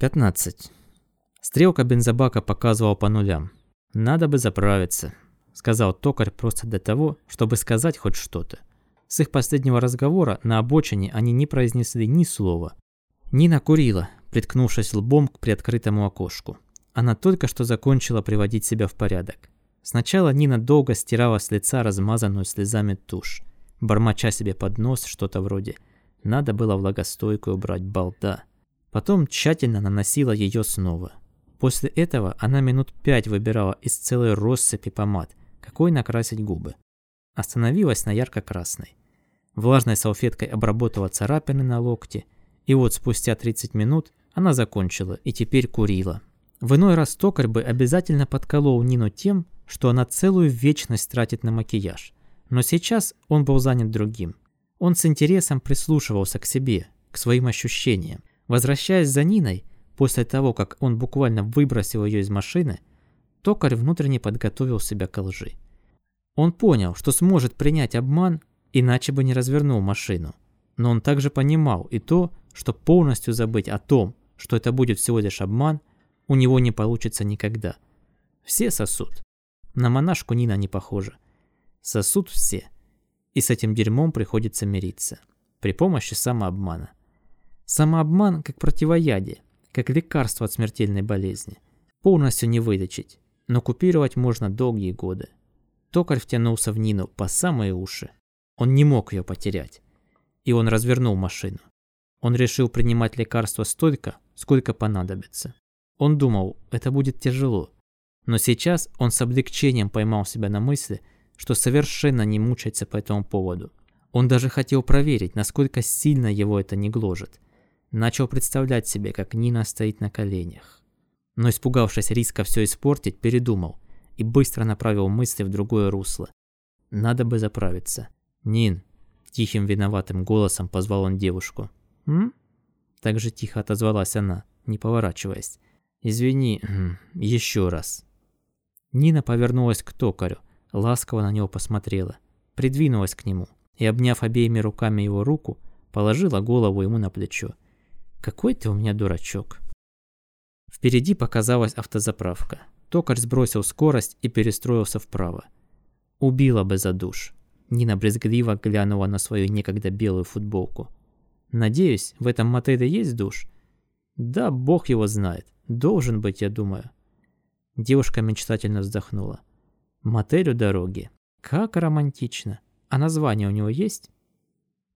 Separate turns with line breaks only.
15. Стрелка бензобака показывала по нулям. «Надо бы заправиться», — сказал токарь просто для того, чтобы сказать хоть что-то. С их последнего разговора на обочине они не произнесли ни слова. Нина курила, приткнувшись лбом к приоткрытому окошку. Она только что закончила приводить себя в порядок. Сначала Нина долго стирала с лица размазанную слезами тушь, бормоча себе под нос что-то вроде «надо было влагостойкую брать балда». Потом тщательно наносила ее снова. После этого она минут пять выбирала из целой россыпи помад, какой накрасить губы. Остановилась на ярко-красной. Влажной салфеткой обработала царапины на локте, и вот спустя 30 минут она закончила и теперь курила. В иной раз токарь бы обязательно подколол Нину тем, что она целую вечность тратит на макияж. Но сейчас он был занят другим. Он с интересом прислушивался к себе, к своим ощущениям. Возвращаясь за Ниной, после того, как он буквально выбросил ее из машины, токарь внутренне подготовил себя к лжи. Он понял, что сможет принять обман, иначе бы не развернул машину. Но он также понимал и то, что полностью забыть о том, что это будет всего лишь обман, у него не получится никогда. Все сосут. На монашку Нина не похожа. Сосут все. И с этим дерьмом приходится мириться. При помощи самообмана. Самообман как противоядие, как лекарство от смертельной болезни. Полностью не вылечить, но купировать можно долгие годы. Токарь втянулся в Нину по самые уши. Он не мог ее потерять. И он развернул машину. Он решил принимать лекарства столько, сколько понадобится. Он думал, это будет тяжело. Но сейчас он с облегчением поймал себя на мысли, что совершенно не мучается по этому поводу. Он даже хотел проверить, насколько сильно его это не гложет. Начал представлять себе, как Нина стоит на коленях. Но испугавшись риска все испортить, передумал и быстро направил мысли в другое русло. Надо бы заправиться. «Нин!» – тихим виноватым голосом позвал он девушку. «М?» – так же тихо отозвалась она, не поворачиваясь. «Извини, еще раз». Нина повернулась к токарю, ласково на него посмотрела, придвинулась к нему и, обняв обеими руками его руку, положила голову ему на плечо. «Какой ты у меня дурачок!» Впереди показалась автозаправка. Токарь сбросил скорость и перестроился вправо. Убила бы за душ. Нина брезгливо глянула на свою некогда белую футболку. «Надеюсь, в этом мотеле есть душ?» «Да, бог его знает. Должен быть, я думаю. Девушка мечтательно вздохнула. Мотель у дороги. Как романтично. А название у него есть?